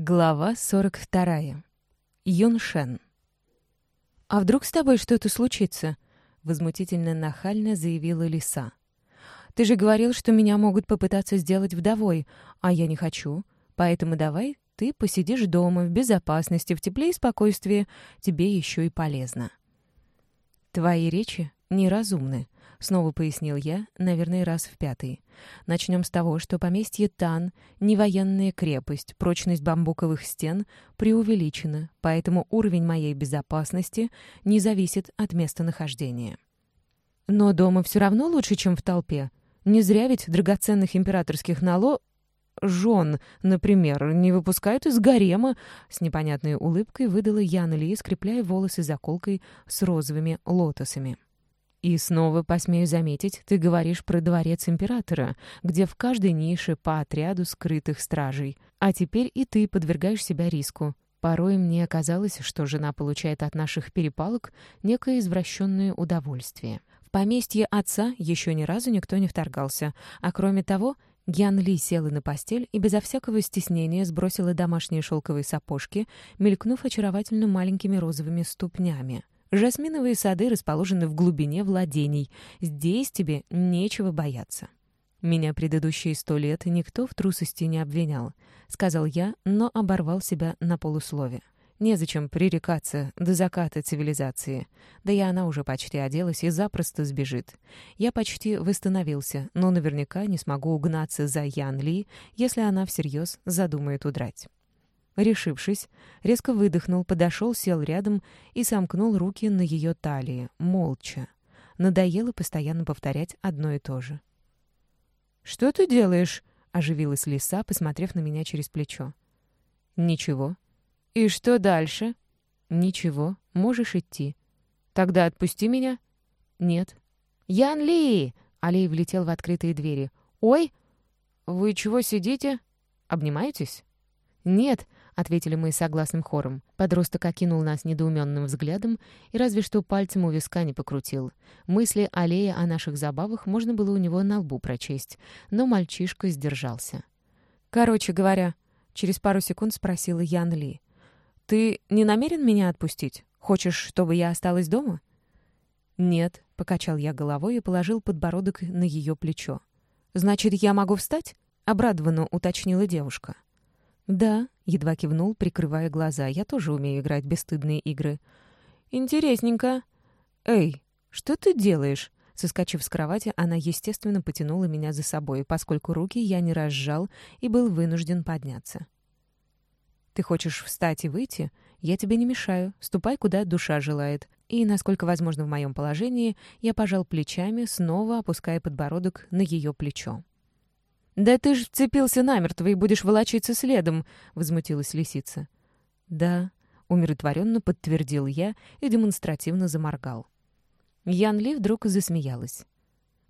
Глава 42. Юншен. «А вдруг с тобой что-то случится?» — возмутительно нахально заявила Лиса. «Ты же говорил, что меня могут попытаться сделать вдовой, а я не хочу. Поэтому давай ты посидишь дома, в безопасности, в тепле и спокойствии. Тебе еще и полезно». «Твои речи неразумны», — снова пояснил я, наверное, раз в пятый. Начнем с того, что поместье Тан — не крепость, прочность бамбуковых стен преувеличена, поэтому уровень моей безопасности не зависит от местонахождения. Но дома все равно лучше, чем в толпе. Не зря ведь драгоценных императорских нало... Жен, например, не выпускают из гарема, с непонятной улыбкой выдала Яна Ли, скрепляя волосы заколкой с розовыми лотосами. И снова, посмею заметить, ты говоришь про дворец императора, где в каждой нише по отряду скрытых стражей. А теперь и ты подвергаешь себя риску. Порой мне казалось, что жена получает от наших перепалок некое извращенное удовольствие. В поместье отца еще ни разу никто не вторгался, а кроме того, Гян Ли села на постель и безо всякого стеснения сбросила домашние шелковые сапожки, мелькнув очаровательно маленькими розовыми ступнями. Жасминовые сады расположены в глубине владений. Здесь тебе нечего бояться. Меня предыдущие сто лет никто в трусости не обвинял, сказал я, но оборвал себя на полуслове. Незачем пререкаться до заката цивилизации. Да и она уже почти оделась и запросто сбежит. Я почти восстановился, но наверняка не смогу угнаться за Ян Ли, если она всерьез задумает удрать. Решившись, резко выдохнул, подошел, сел рядом и сомкнул руки на ее талии, молча. Надоело постоянно повторять одно и то же. «Что ты делаешь?» — оживилась лиса, посмотрев на меня через плечо. «Ничего». «И что дальше?» «Ничего. Можешь идти». «Тогда отпусти меня». «Нет». «Ян Ли!» — Алей влетел в открытые двери. «Ой! Вы чего сидите? Обнимаетесь?» «Нет», ответили мы согласным хором. Подросток окинул нас недоуменным взглядом и разве что пальцем у виска не покрутил. Мысли аллея о наших забавах можно было у него на лбу прочесть, но мальчишка сдержался. «Короче говоря», — через пару секунд спросила Ян Ли, «ты не намерен меня отпустить? Хочешь, чтобы я осталась дома?» «Нет», — покачал я головой и положил подбородок на ее плечо. «Значит, я могу встать?» — обрадованно уточнила девушка. «Да», — едва кивнул, прикрывая глаза. «Я тоже умею играть бесстыдные игры». «Интересненько». «Эй, что ты делаешь?» Соскочив с кровати, она, естественно, потянула меня за собой, поскольку руки я не разжал и был вынужден подняться. «Ты хочешь встать и выйти? Я тебе не мешаю. Ступай, куда душа желает». И, насколько возможно в моем положении, я пожал плечами, снова опуская подбородок на ее плечо. «Да ты ж вцепился намертво и будешь волочиться следом», — возмутилась лисица. «Да», — умиротворенно подтвердил я и демонстративно заморгал. Ян Ли вдруг засмеялась.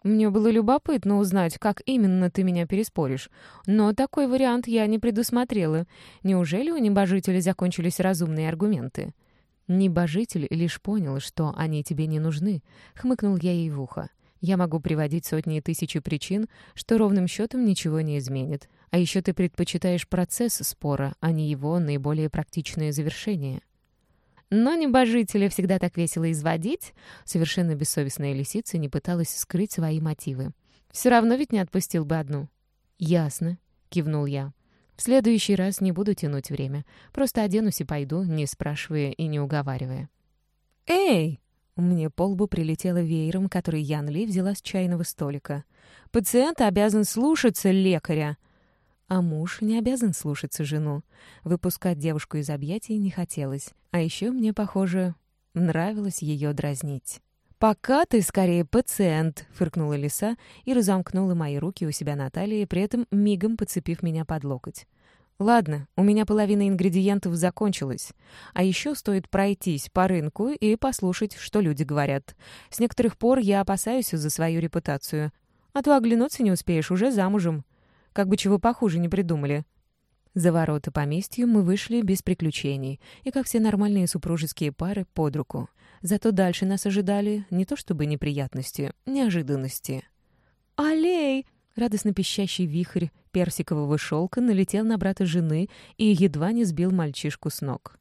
«Мне было любопытно узнать, как именно ты меня переспоришь, но такой вариант я не предусмотрела. Неужели у небожителя закончились разумные аргументы?» «Небожитель лишь понял, что они тебе не нужны», — хмыкнул я ей в ухо. Я могу приводить сотни и тысячи причин, что ровным счетом ничего не изменит. А еще ты предпочитаешь процесс спора, а не его наиболее практичное завершение. Но небожителя всегда так весело изводить, совершенно бессовестная лисица не пыталась скрыть свои мотивы. Все равно ведь не отпустил бы одну. «Ясно», — кивнул я. «В следующий раз не буду тянуть время. Просто оденусь и пойду, не спрашивая и не уговаривая». «Эй!» Мне по лбу прилетело веером, который Ян Ли взяла с чайного столика. «Пациент обязан слушаться лекаря!» А муж не обязан слушаться жену. Выпускать девушку из объятий не хотелось. А еще мне, похоже, нравилось ее дразнить. «Пока ты скорее пациент», — фыркнула лиса и разомкнула мои руки у себя на талии, при этом мигом подцепив меня под локоть. Ладно, у меня половина ингредиентов закончилась. А еще стоит пройтись по рынку и послушать, что люди говорят. С некоторых пор я опасаюсь за свою репутацию. А то оглянуться не успеешь, уже замужем. Как бы чего похуже не придумали. За ворота поместью мы вышли без приключений, и, как все нормальные супружеские пары, под руку. Зато дальше нас ожидали не то чтобы неприятности, неожиданности. Радостно пищащий вихрь персикового шелка налетел на брата жены и едва не сбил мальчишку с ног.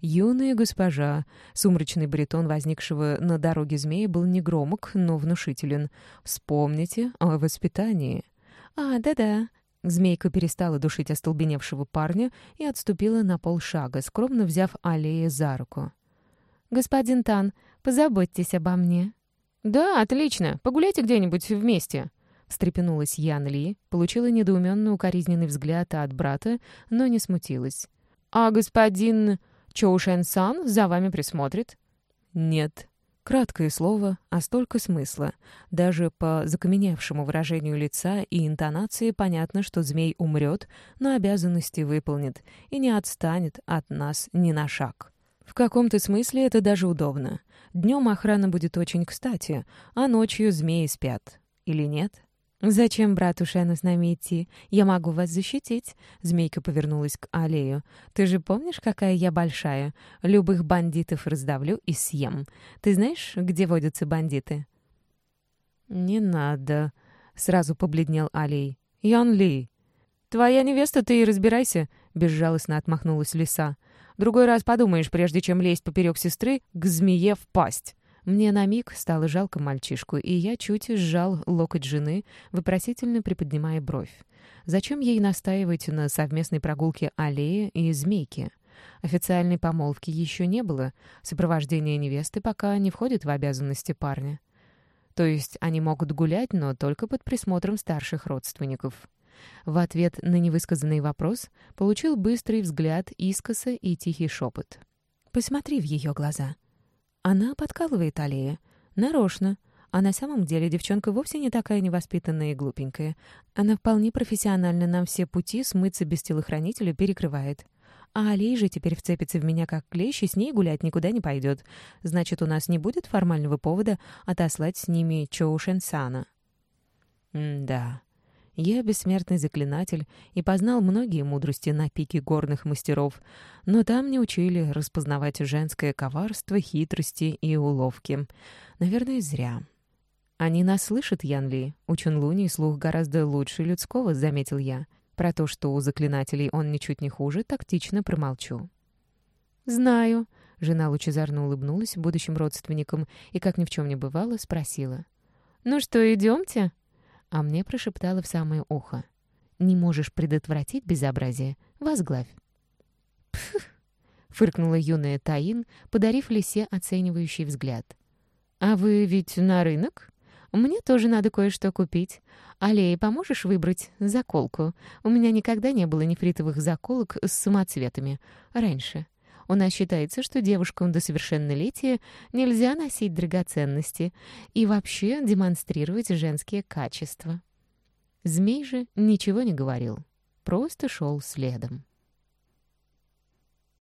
«Юная госпожа!» Сумрачный баритон возникшего на дороге змея был негромок, но внушителен. «Вспомните о воспитании». «А, да-да». Змейка перестала душить остолбеневшего парня и отступила на полшага, скромно взяв Аллея за руку. «Господин Тан, позаботьтесь обо мне». «Да, отлично. Погуляйте где-нибудь вместе», — встрепенулась Ян Ли, получила недоуменный укоризненный взгляд от брата, но не смутилась. «А господин Чоу Шэн-сан за вами присмотрит?» «Нет». Краткое слово, а столько смысла. Даже по закаменевшему выражению лица и интонации понятно, что змей умрет, но обязанности выполнит и не отстанет от нас ни на шаг. В каком-то смысле это даже удобно. Днем охрана будет очень кстати, а ночью змеи спят. Или нет? «Зачем брату Шену с нами идти? Я могу вас защитить». Змейка повернулась к аллею. «Ты же помнишь, какая я большая? Любых бандитов раздавлю и съем. Ты знаешь, где водятся бандиты?» «Не надо», — сразу побледнел Алей. «Ян Ли». «Твоя невеста, ты и разбирайся», — безжалостно отмахнулась лиса. «Другой раз подумаешь, прежде чем лезть поперек сестры, к змее в пасть». Мне на миг стало жалко мальчишку, и я чуть сжал локоть жены, вопросительно приподнимая бровь. Зачем ей настаивать на совместной прогулке аллеи и змейки? Официальной помолвки еще не было, сопровождение невесты пока не входит в обязанности парня. То есть они могут гулять, но только под присмотром старших родственников. В ответ на невысказанный вопрос получил быстрый взгляд искоса и тихий шепот. «Посмотри в ее глаза». Она подкалывает Аллея. Нарочно. А на самом деле девчонка вовсе не такая невоспитанная и глупенькая. Она вполне профессионально нам все пути смыться без телохранителя перекрывает. А Алей же теперь вцепится в меня как клещ и с ней гулять никуда не пойдет. Значит, у нас не будет формального повода отослать с ними Чоу Шенсана. М-да. Я бессмертный заклинатель и познал многие мудрости на пике горных мастеров, но там не учили распознавать женское коварство, хитрости и уловки. Наверное, зря. «Они нас слышат, Ян Ли. У Чунлуни слух гораздо лучше людского», — заметил я. Про то, что у заклинателей он ничуть не хуже, тактично промолчу. «Знаю», — жена лучезарно улыбнулась будущим родственникам и, как ни в чем не бывало, спросила. «Ну что, идемте?» А мне прошептала в самое ухо. «Не можешь предотвратить безобразие? Возглавь». «Пф!» — фыркнула юная Таин, подарив лисе оценивающий взгляд. «А вы ведь на рынок? Мне тоже надо кое-что купить. Аллея, поможешь выбрать заколку? У меня никогда не было нефритовых заколок с самоцветами. Раньше. У нас считается, что девушкам до совершеннолетия нельзя носить драгоценности и вообще демонстрировать женские качества. Змей же ничего не говорил, просто шел следом.